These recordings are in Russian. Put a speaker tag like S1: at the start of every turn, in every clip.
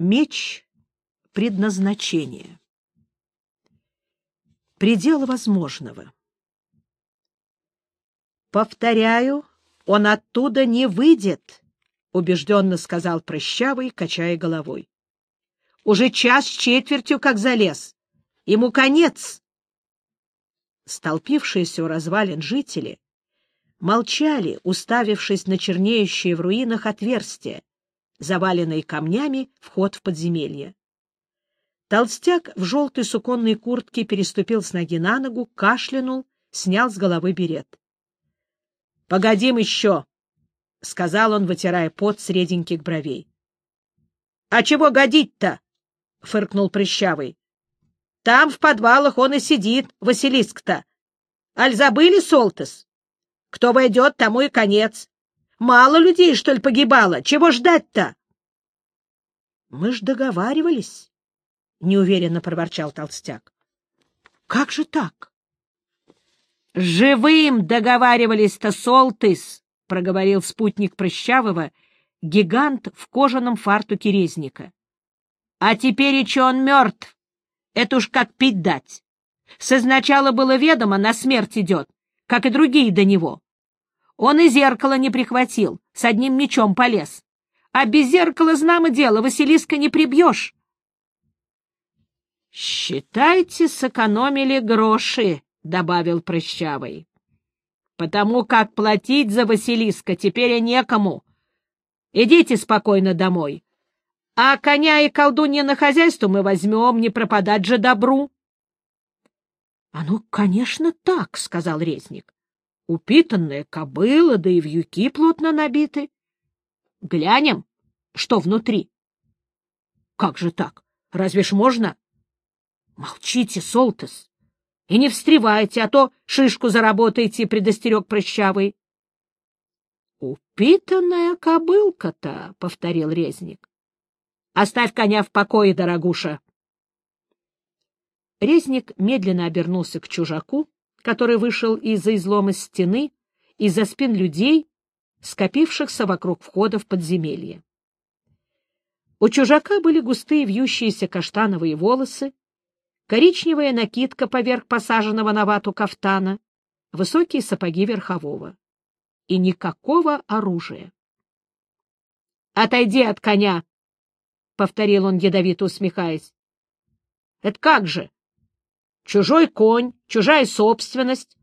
S1: Меч предназначения. Предел возможного. Повторяю, он оттуда не выйдет, убежденно сказал прыщавый, качая головой. Уже час с четвертью как залез. Ему конец. Столпившиеся у развалин жители молчали, уставившись на чернеющие в руинах отверстия, заваленный камнями вход в подземелье. Толстяк в желтой суконной куртке переступил с ноги на ногу, кашлянул, снял с головы берет. — Погодим еще, — сказал он, вытирая пот с реденьких бровей. — А чего годить-то? — фыркнул Прыщавый. — Там в подвалах он и сидит, Василиск-то. Аль забыли, Солтес? Кто войдет, тому и конец. Мало людей, что ли, погибало? Чего ждать-то? — Мы ж договаривались, — неуверенно проворчал толстяк. — Как же так? — Живым договаривались-то, Солтыс, — проговорил спутник Прыщавого, гигант в кожаном фартуке резника. — А теперь че он мертв? Это уж как пить дать. Созначало было ведомо, на смерть идет, как и другие до него. Он и зеркало не прихватил, с одним мечом полез. А без зеркала, знамо дело, Василиска не прибьешь. — Считайте, сэкономили гроши, — добавил Прыщавый. — Потому как платить за Василиска теперь и некому. Идите спокойно домой. А коня и колдунья на хозяйство мы возьмем, не пропадать же добру. — А ну, конечно, так, — сказал резник. Упитанная кобыла, да и вьюки плотно набиты. Глянем, что внутри. Как же так? Разве ж можно? Молчите, Солтес, и не встревайте, а то шишку заработаете, предостерег прыщавый. Упитанная кобылка-то, — повторил резник. Оставь коня в покое, дорогуша. Резник медленно обернулся к чужаку, который вышел из-за излома стены, из-за спин людей, скопившихся вокруг входа в подземелье. У чужака были густые вьющиеся каштановые волосы, коричневая накидка поверх посаженного на вату кафтана, высокие сапоги верхового. И никакого оружия. — Отойди от коня! — повторил он, ядовито усмехаясь. — Это как же? Чужой конь, чужая собственность,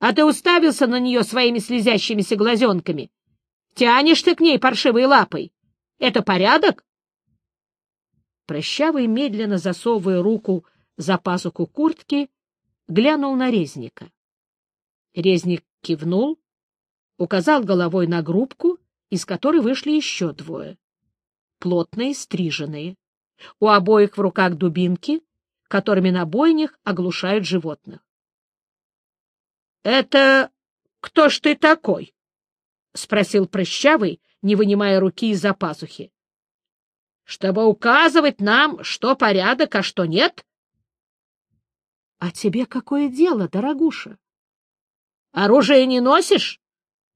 S1: а ты уставился на нее своими слезящимися глазенками. Тянешь ты к ней паршивой лапой. Это порядок? Прощавый, медленно засовывая руку за пазуху куртки, глянул на резника. Резник кивнул, указал головой на группку, из которой вышли еще двое. Плотные, стриженные. У обоих в руках дубинки, которыми на бойнях оглушают животных. — Это кто ж ты такой? — спросил Прыщавый, не вынимая руки из-за пазухи. — Чтобы указывать нам, что порядок, а что нет? — А тебе какое дело, дорогуша? — Оружие не носишь?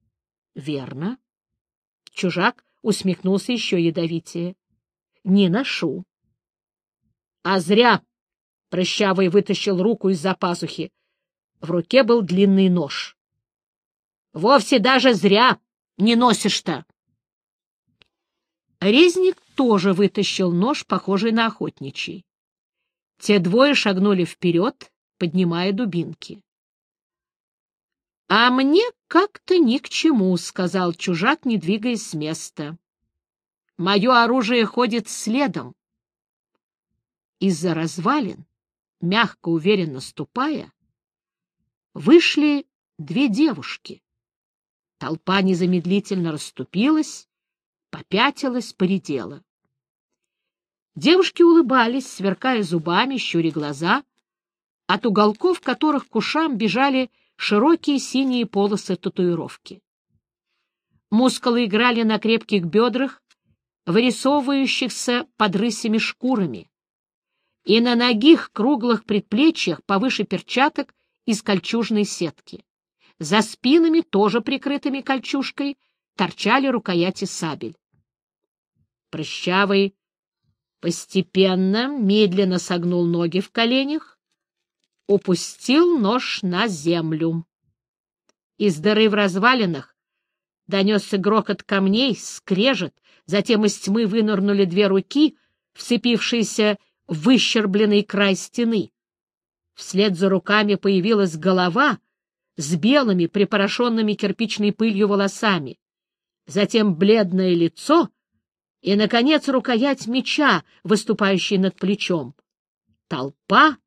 S1: — Верно. Чужак усмехнулся еще ядовитее. — Не ношу. — А зря. Прыщавый вытащил руку из-за пазухи. В руке был длинный нож. — Вовсе даже зря не носишь-то. Резник тоже вытащил нож, похожий на охотничий. Те двое шагнули вперед, поднимая дубинки. — А мне как-то ни к чему, — сказал чужак, не двигаясь с места. — Мое оружие ходит следом. Из-за развалин мягко, уверенно ступая, вышли две девушки. Толпа незамедлительно расступилась, попятилась, поредела. Девушки улыбались, сверкая зубами, щуря глаза, от уголков которых к ушам бежали широкие синие полосы татуировки. Мускулы играли на крепких бедрах, вырисовывающихся под рысями шкурами и на ногих круглых предплечьях повыше перчаток из кольчужной сетки. За спинами, тоже прикрытыми кольчужкой, торчали рукояти сабель. Прыщавый Постепенно, медленно согнул ноги в коленях, упустил нож на землю. Из дыры в развалинах донесся грохот камней, скрежет, затем из тьмы вынырнули две руки, вцепившиеся в выщербленный край стены. Вслед за руками появилась голова с белыми, припорошенными кирпичной пылью волосами, затем бледное лицо и, наконец, рукоять меча, выступающий над плечом. Толпа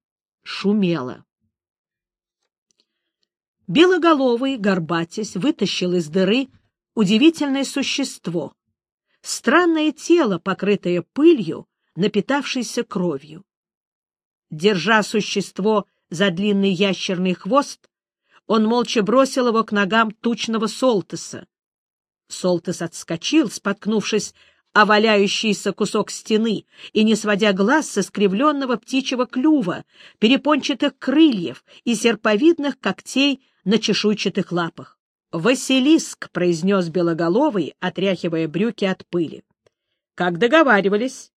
S1: шумела. Белоголовый, горбатясь, вытащил из дыры удивительное существо, странное тело, покрытое пылью, напитавшееся кровью. Держа существо за длинный ящерный хвост, он молча бросил его к ногам тучного Солтеса. Солтес отскочил, споткнувшись о валяющийся кусок стены и не сводя глаз со скривленного птичьего клюва, перепончатых крыльев и серповидных когтей на чешуйчатых лапах. «Василиск!» — произнес Белоголовый, отряхивая брюки от пыли. «Как договаривались.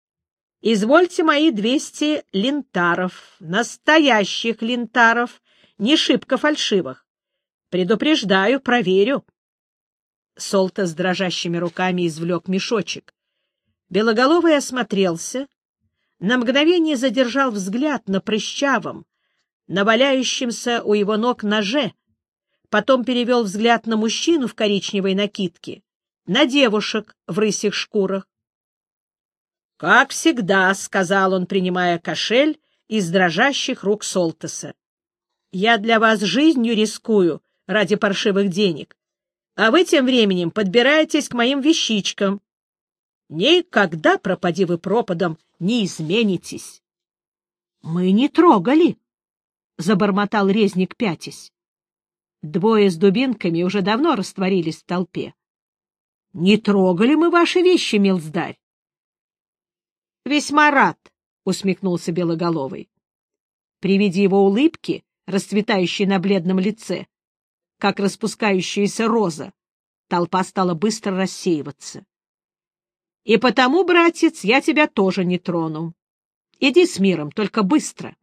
S1: Извольте мои двести лентаров, настоящих лентаров, не шибко фальшивых. Предупреждаю, проверю». Солта с дрожащими руками извлек мешочек. Белоголовый осмотрелся, на мгновение задержал взгляд на прыщавом, на у его ног ноже, потом перевел взгляд на мужчину в коричневой накидке, на девушек в рысих шкурах. — Как всегда, — сказал он, принимая кошель из дрожащих рук Солтеса. — Я для вас жизнью рискую ради паршивых денег, а вы тем временем подбираетесь к моим вещичкам. Никогда, пропади вы пропадом, не изменитесь. — Мы не трогали, — забормотал резник пятясь. Двое с дубинками уже давно растворились в толпе. — Не трогали мы ваши вещи, милздарь. — Весьма рад, — усмехнулся Белоголовый. При виде его улыбки, расцветающей на бледном лице, как распускающаяся роза, толпа стала быстро рассеиваться. И потому, братец, я тебя тоже не трону. Иди с миром, только быстро.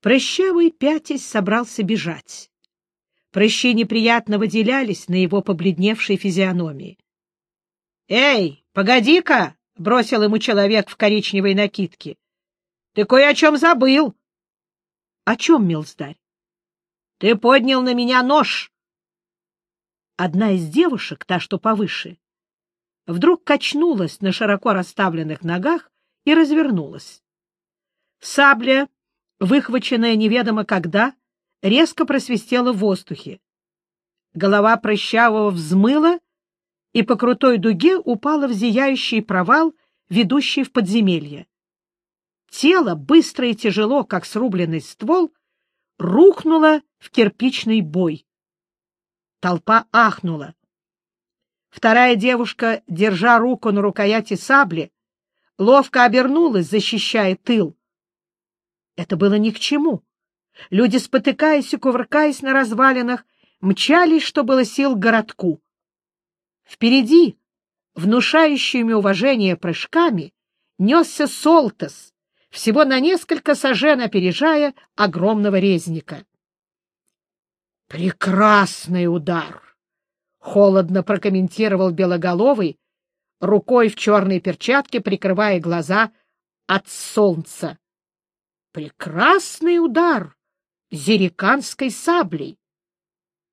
S1: Прыщавый пятясь собрался бежать. Прыщи неприятно выделялись на его побледневшей физиономии. — Эй, погоди-ка! — бросил ему человек в коричневой накидке. — Ты кое о чем забыл. — О чем, милздарь? — Ты поднял на меня нож. Одна из девушек, та, что повыше, вдруг качнулась на широко расставленных ногах и развернулась. Сабля, выхваченная неведомо когда, резко просвистела в воздухе. Голова прыщавого взмыла и по крутой дуге упала в зияющий провал, ведущий в подземелье. Тело, быстро и тяжело, как срубленный ствол, рухнуло в кирпичный бой. Толпа ахнула. Вторая девушка, держа руку на рукояти сабли, ловко обернулась, защищая тыл. Это было ни к чему. Люди, спотыкаясь и кувыркаясь на развалинах, мчались, что было сил, к городку. Впереди, внушающими уважение прыжками, несся Солтес, всего на несколько сажен опережая огромного резника. Прекрасный удар! Холодно прокомментировал Белоголовый, рукой в черной перчатке прикрывая глаза от солнца. Прекрасный удар зериканской саблей.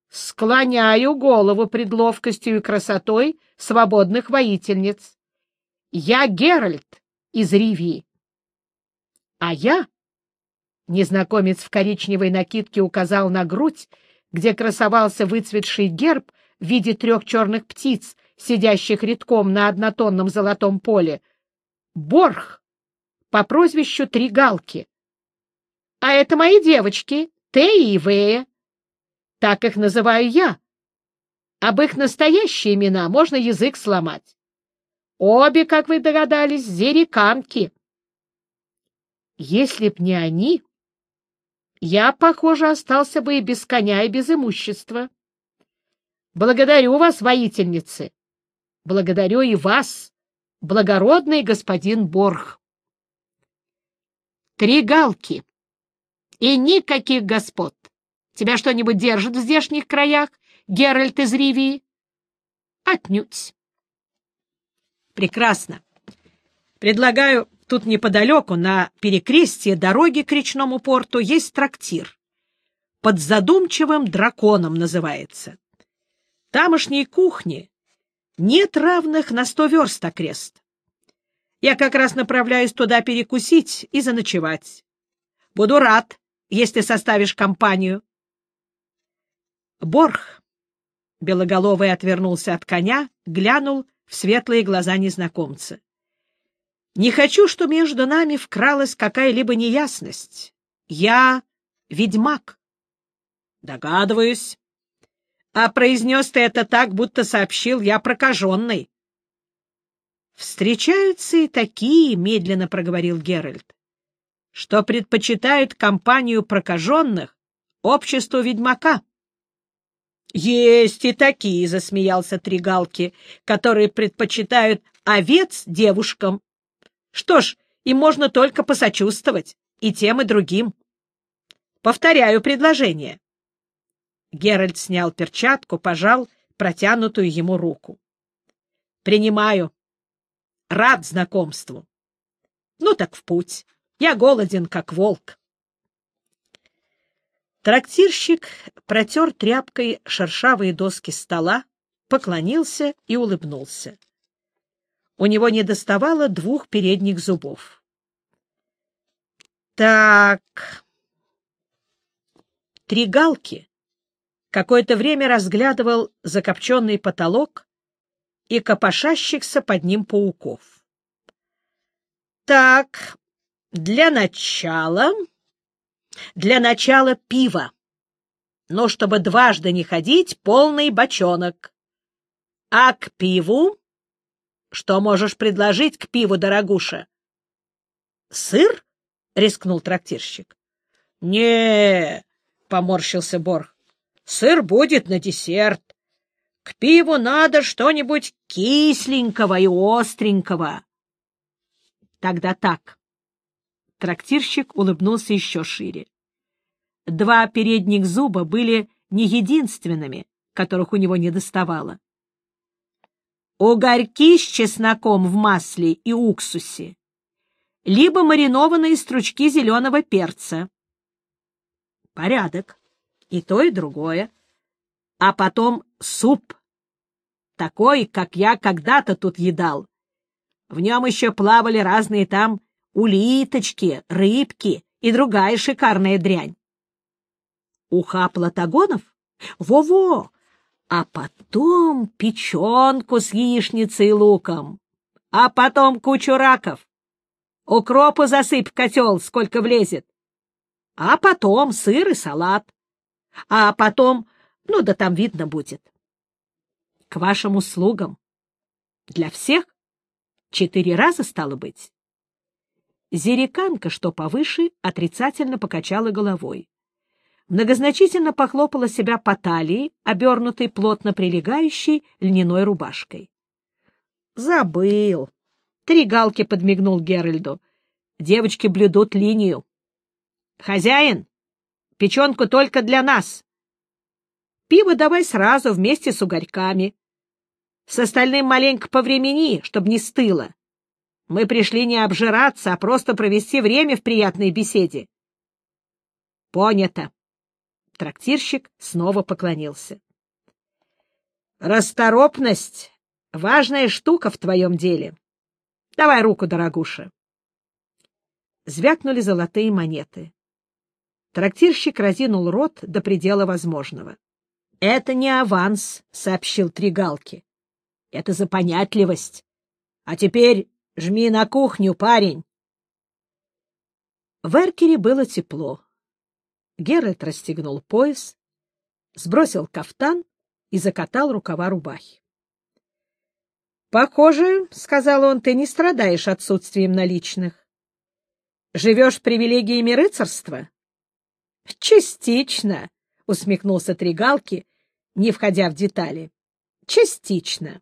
S1: Склоняю голову пред ловкостью и красотой свободных воительниц. Я Геральт из Ривии. А я... Незнакомец в коричневой накидке указал на грудь, где красовался выцветший герб в виде трех черных птиц, сидящих редком на однотонном золотом поле. Борх по прозвищу Три Галки. А это мои девочки, Тея и Вея. Так их называю я. Об их настоящие имена можно язык сломать. Обе, как вы догадались, зериканки. Если б не они, я, похоже, остался бы и без коня, и без имущества. Благодарю вас, воительницы. Благодарю и вас, благородный господин Борг. Три галки и никаких господ. Тебя что-нибудь держит в здешних краях, Геральт из Ривии? Отнюдь. Прекрасно. Предлагаю тут неподалеку, на перекрестье дороги к речному порту, есть трактир. Под задумчивым драконом называется. Тамошней кухни нет равных на сто верст окрест. Я как раз направляюсь туда перекусить и заночевать. Буду рад, если составишь компанию. Борх, белоголовый отвернулся от коня, глянул в светлые глаза незнакомца. Не хочу, что между нами вкралась какая-либо неясность. Я ведьмак. Догадываюсь. А произнес ты это так, будто сообщил я прокаженный. Встречаются и такие, — медленно проговорил Геральт, — что предпочитают компанию прокаженных обществу ведьмака. — Есть и такие, — засмеялся Тригалки, — которые предпочитают овец девушкам. Что ж, им можно только посочувствовать, и тем, и другим. Повторяю предложение. Геральт снял перчатку, пожал протянутую ему руку. — Принимаю. Рад знакомству. Ну так в путь. Я голоден, как волк. Трактирщик протер тряпкой шершавые доски стола, поклонился и улыбнулся. У него не доставало двух передних зубов. Так. Три галки какое-то время разглядывал закопченный потолок и копошащихся под ним пауков. Так, для начала... Для начала пиво. Но чтобы дважды не ходить, полный бочонок. А к пиву что можешь предложить к пиву, дорогуша? — Сыр? — рискнул трактирщик. — Не, — поморщился Борг, — сыр будет на десерт. К пиву надо что-нибудь кисленького и остренького. — Тогда так. Трактирщик улыбнулся еще шире. Два передних зуба были не единственными, которых у него не доставало угорьки с чесноком в масле и уксусе, либо маринованные стручки зеленого перца. Порядок. И то, и другое. А потом суп. Такой, как я когда-то тут едал. В нем еще плавали разные там улиточки, рыбки и другая шикарная дрянь. Уха платагонов? Во-во! А потом печенку с яичницей и луком, а потом кучу раков. Укропу засыпь котел, сколько влезет. А потом сыр и салат. А потом, ну да там видно будет. К вашим услугам. Для всех? Четыре раза стало быть. Зериканка, что повыше, отрицательно покачала головой многозначительно похлопала себя по талии, обернутой плотно прилегающей льняной рубашкой. «Забыл!» — три галки подмигнул Геральду. «Девочки блюдут линию». «Хозяин, печенку только для нас!» «Пиво давай сразу вместе с угорьками. С остальным маленько повремени, чтобы не стыло. Мы пришли не обжираться, а просто провести время в приятной беседе». «Понято!» Трактирщик снова поклонился. «Расторопность — важная штука в твоем деле. Давай руку, дорогуша». Звякнули золотые монеты. Трактирщик разинул рот до предела возможного. — Это не аванс, — сообщил Тригалки. — Это за понятливость. А теперь жми на кухню, парень. В Эркере было тепло. Геральт расстегнул пояс, сбросил кафтан и закатал рукава рубахи. — Похоже, — сказал он, — ты не страдаешь отсутствием наличных. Живешь привилегиями рыцарства? — Частично, — усмехнулся Тригалки, не входя в детали. — Частично.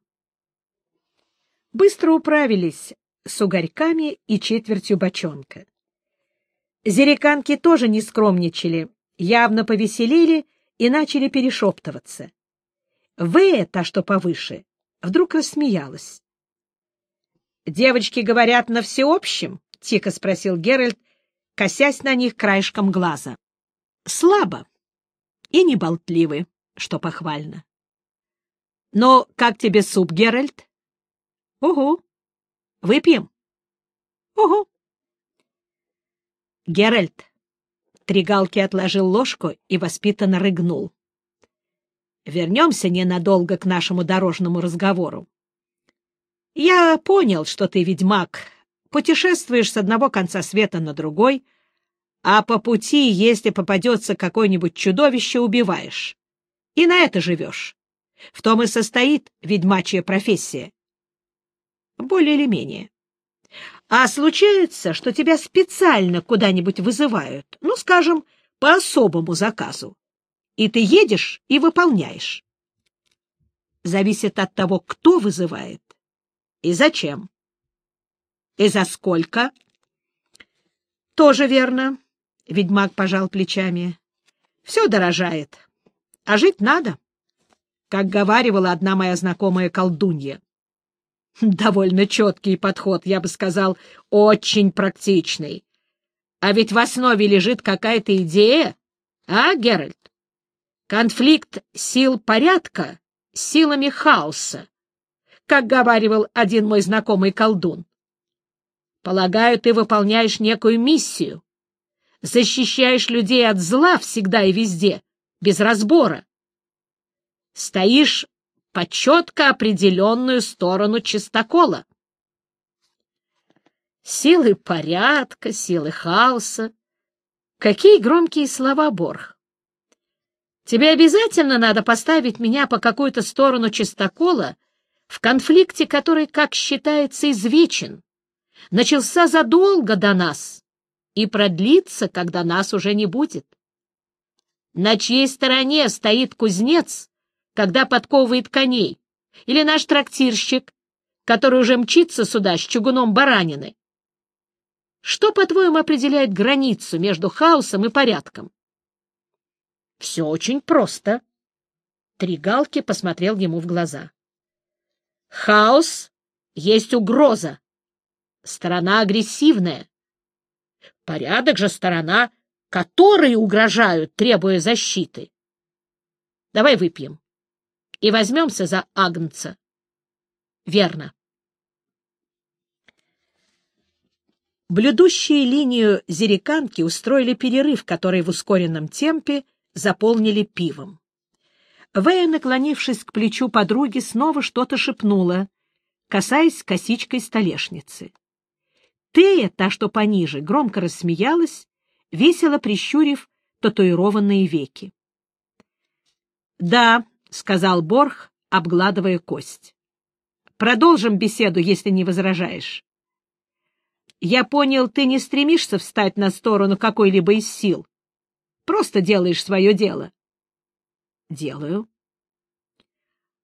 S1: быстро управились с угорьками и четвертью бочонка. Зереканки тоже не скромничали, явно повеселили и начали перешептываться. Вэя, та, что повыше, вдруг рассмеялась. — Девочки говорят на всеобщем? — тихо спросил Геральт, косясь на них краешком глаза. — Слабо и неболтливы, что похвально. — Но как тебе суп, Геральт? — Угу. Выпьем? — Угу. Геральт, Тригалки отложил ложку и воспитанно рыгнул. Вернемся ненадолго к нашему дорожному разговору. Я понял, что ты ведьмак, путешествуешь с одного конца света на другой, а по пути, если попадется какое-нибудь чудовище, убиваешь. И на это живешь. В том и состоит ведьмачья профессия. Более или менее. А случается, что тебя специально куда-нибудь вызывают, ну, скажем, по особому заказу и ты едешь и выполняешь. Зависит от того, кто вызывает и зачем. И за сколько? Тоже верно. Ведьмак пожал плечами. Все дорожает. А жить надо, как говаривала одна моя знакомая колдунья. Довольно четкий подход, я бы сказал, очень практичный. А ведь в основе лежит какая-то идея, а, Геральт? Конфликт сил порядка силами хаоса, как говаривал один мой знакомый колдун. Полагаю, ты выполняешь некую миссию, защищаешь людей от зла всегда и везде, без разбора. Стоишь по четко определенную сторону чистокола. Силы порядка, силы хаоса. Какие громкие слова, Борх! Тебе обязательно надо поставить меня по какую-то сторону чистокола в конфликте, который, как считается, извечен, начался задолго до нас и продлится, когда нас уже не будет. На чьей стороне стоит кузнец, когда подковывает коней, или наш трактирщик, который уже мчится сюда с чугуном баранины? Что, по-твоему, определяет границу между хаосом и порядком? Все очень просто. Тригалки посмотрел ему в глаза. Хаос есть угроза. Сторона агрессивная. Порядок же сторона, которые угрожают, требуя защиты. Давай выпьем и возьмемся за Агнца. Верно. Блюдущие линию зериканки устроили перерыв, который в ускоренном темпе заполнили пивом. Вэя, наклонившись к плечу подруги, снова что-то шепнула, касаясь косичкой столешницы. Тея, та, что пониже, громко рассмеялась, весело прищурив татуированные веки. — Да, — сказал Борх, обгладывая кость. — Продолжим беседу, если не возражаешь. — Я понял, ты не стремишься встать на сторону какой-либо из сил. Просто делаешь свое дело. Делаю.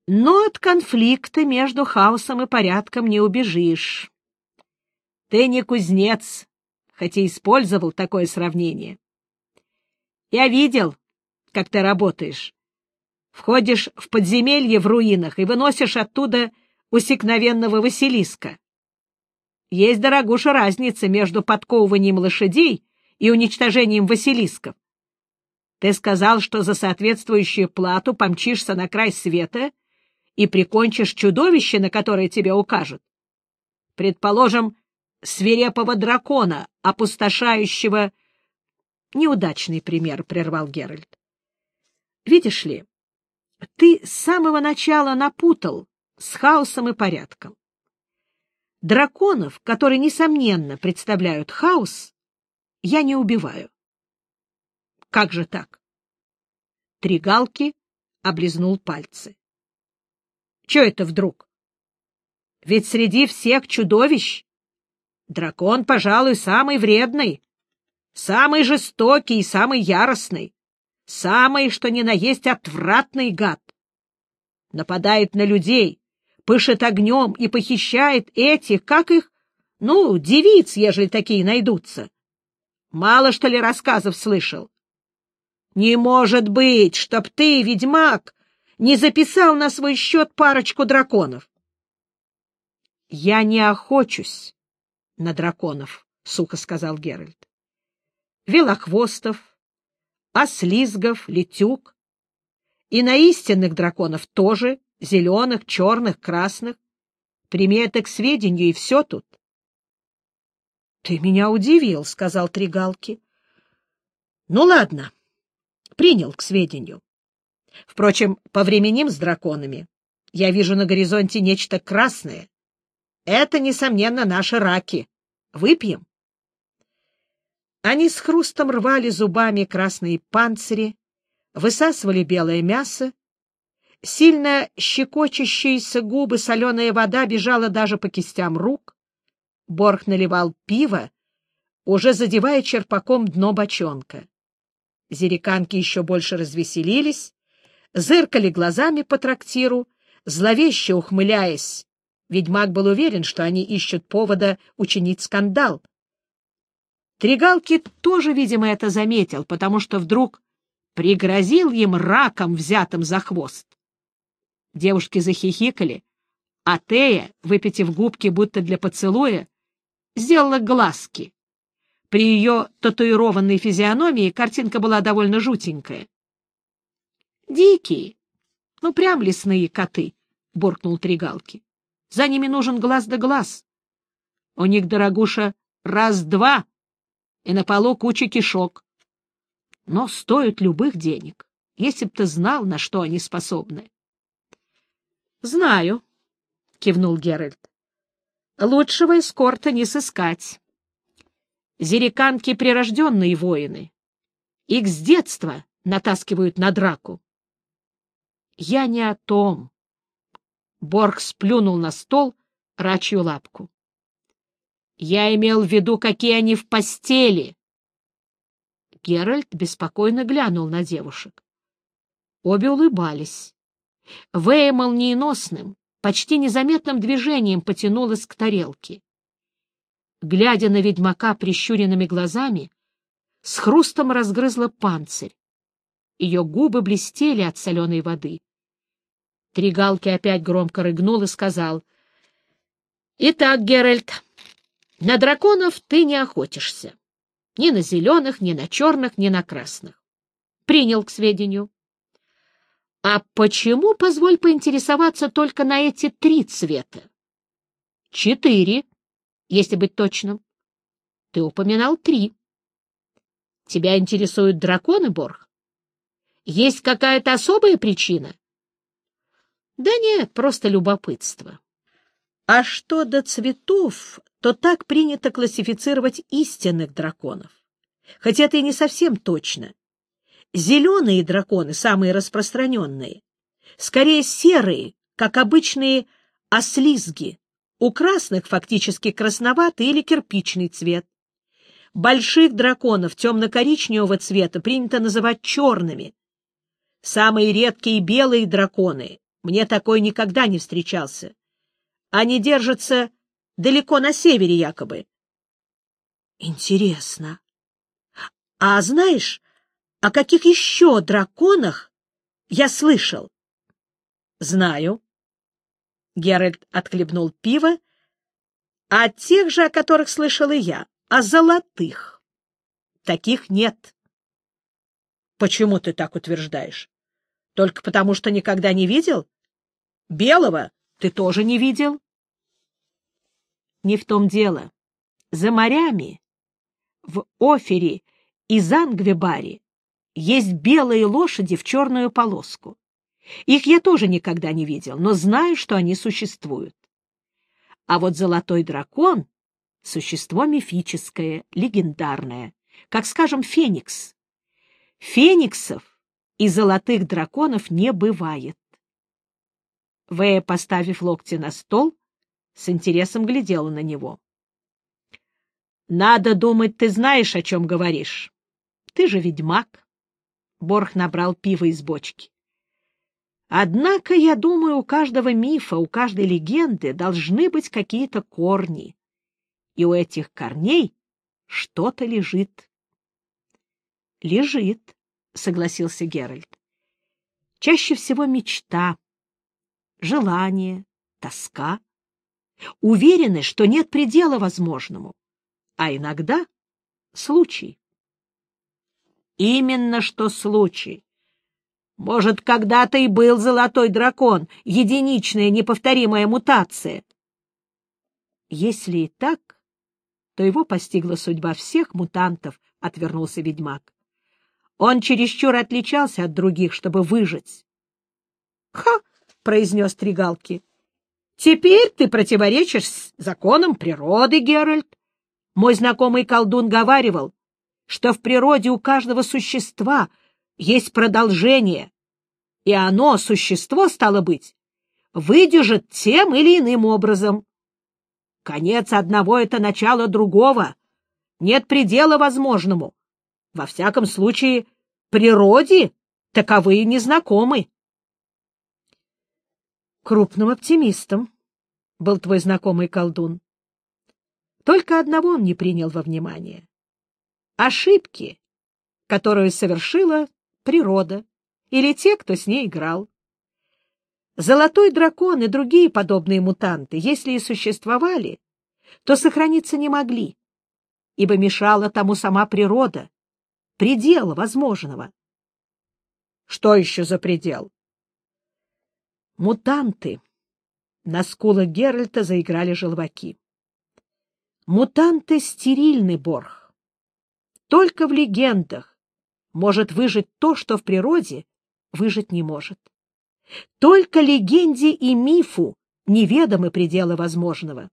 S1: Но от конфликта между хаосом и порядком не убежишь. Ты не кузнец, хотя использовал такое сравнение. Я видел, как ты работаешь. Входишь в подземелье в руинах и выносишь оттуда усекновенного Василиска. Есть, дорогуша, разница между подковыванием лошадей и уничтожением Василисков. Ты сказал, что за соответствующую плату помчишься на край света и прикончишь чудовище, на которое тебе укажут. Предположим, свирепого дракона, опустошающего... Неудачный пример, — прервал Геральт. Видишь ли, ты с самого начала напутал с хаосом и порядком. Драконов, которые, несомненно, представляют хаос, я не убиваю. Как же так? Тригалки облизнул пальцы. Че это вдруг? Ведь среди всех чудовищ дракон, пожалуй, самый вредный, самый жестокий и самый яростный, самый, что ни на есть, отвратный гад. Нападает на людей, пышет огнем и похищает этих, как их, ну, девиц, ежели такие найдутся. Мало, что ли, рассказов слышал? Не может быть, чтоб ты, ведьмак, не записал на свой счет парочку драконов. — Я не охочусь на драконов, — сухо сказал Геральт. — Велохвостов, ослизгов, летюк. И на истинных драконов тоже, зеленых, черных, красных. Прими это к сведению, и все тут. — Ты меня удивил, — сказал Тригалки. — Ну, ладно. — принял к сведению. Впрочем, повременим с драконами. Я вижу на горизонте нечто красное. Это, несомненно, наши раки. Выпьем? Они с хрустом рвали зубами красные панцири, высасывали белое мясо. Сильно щекочущиеся губы соленая вода бежала даже по кистям рук. Борх наливал пиво, уже задевая черпаком дно бочонка. Зериканки еще больше развеселились, зыркали глазами по трактиру, зловеще ухмыляясь. Ведьмак был уверен, что они ищут повода учинить скандал. Тригалки тоже, видимо, это заметил, потому что вдруг пригрозил им раком, взятым за хвост. Девушки захихикали, а Тея, выпитив губки будто для поцелуя, сделала глазки. При ее татуированной физиономии картинка была довольно жутенькая. — Дикие, ну прям лесные коты, — буркнул Тригалки. — За ними нужен глаз да глаз. У них, дорогуша, раз-два, и на полу куча кишок. Но стоят любых денег, если б ты знал, на что они способны. — Знаю, — кивнул Геральт. — Лучшего эскорта не сыскать. Зериканки — прирожденные воины. Их с детства натаскивают на драку. Я не о том. Борг сплюнул на стол рачью лапку. Я имел в виду, какие они в постели. Геральт беспокойно глянул на девушек. Обе улыбались. Вэя молниеносным, почти незаметным движением потянулась к тарелке глядя на ведьмака прищуренными глазами, с хрустом разгрызла панцирь. Ее губы блестели от соленой воды. Тригалки опять громко рыгнул и сказал, — Итак, Геральт, на драконов ты не охотишься. Ни на зеленых, ни на черных, ни на красных. Принял к сведению. А почему, позволь поинтересоваться, только на эти три цвета? Четыре, если быть точным. Ты упоминал три. Тебя интересуют драконы, Борг? Есть какая-то особая причина? Да нет, просто любопытство. А что до цветов, то так принято классифицировать истинных драконов. Хотя это и не совсем точно. Зеленые драконы, самые распространенные, скорее серые, как обычные ослизги, у красных фактически красноватый или кирпичный цвет. Больших драконов темно-коричневого цвета принято называть черными. Самые редкие белые драконы, мне такой никогда не встречался. Они держатся далеко на севере якобы. Интересно. А знаешь, о каких еще драконах я слышал? Знаю. Геральт отхлебнул пиво, а тех же, о которых слышал и я, о золотых. Таких нет. Почему ты так утверждаешь? Только потому, что никогда не видел? Белого ты тоже не видел? Не в том дело. За морями, в Офере и Зангвебаре есть белые лошади в черную полоску. Их я тоже никогда не видел, но знаю, что они существуют. А вот золотой дракон — существо мифическое, легендарное, как, скажем, феникс. Фениксов и золотых драконов не бывает. Вэя, поставив локти на стол, с интересом глядела на него. — Надо думать, ты знаешь, о чем говоришь. Ты же ведьмак. Борх набрал пиво из бочки. Однако, я думаю, у каждого мифа, у каждой легенды должны быть какие-то корни. И у этих корней что-то лежит. — Лежит, — согласился Геральт. — Чаще всего мечта, желание, тоска. Уверены, что нет предела возможному, а иногда случай. Именно что случай. Может, когда-то и был золотой дракон, единичная неповторимая мутация. Если и так, то его постигла судьба всех мутантов, — отвернулся ведьмак. Он чересчур отличался от других, чтобы выжить. — Ха! — произнес Тригалки. — Теперь ты противоречишь законам природы, Геральт. Мой знакомый колдун говаривал, что в природе у каждого существа есть продолжение, и оно, существо, стало быть, выдержит тем или иным образом. Конец одного — это начало другого. Нет предела возможному. Во всяком случае, природе таковые незнакомы. Крупным оптимистом был твой знакомый колдун. Только одного он не принял во внимание. Ошибки, которую совершила природа или те, кто с ней играл. Золотой дракон и другие подобные мутанты, если и существовали, то сохраниться не могли, ибо мешала тому сама природа, предел возможного. Что еще за предел? Мутанты. На скулах Геральта заиграли желваки. Мутанты стерильны, Борх. Только в легендах может выжить то, что в природе выжить не может. Только легенде и мифу неведомы пределы возможного.